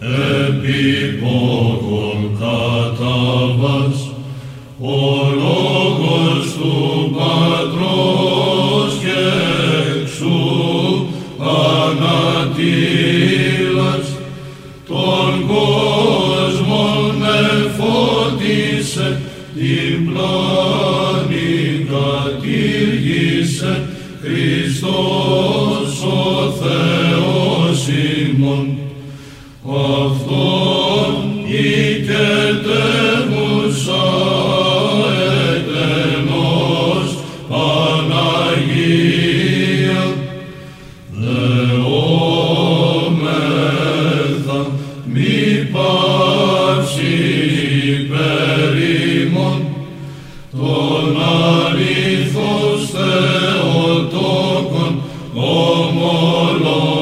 επί πόκον κατάβας, ο ανατήλας, τον κόσμο με φώτισε, την πλάνη κατήργησε, Χριστός ο Θεός ημών, αυτόν οικετεύουσα ετενός Παναγία, μη πάψει υπέρ ημών, τον αλήθος Θεοτόκον ομολόγων.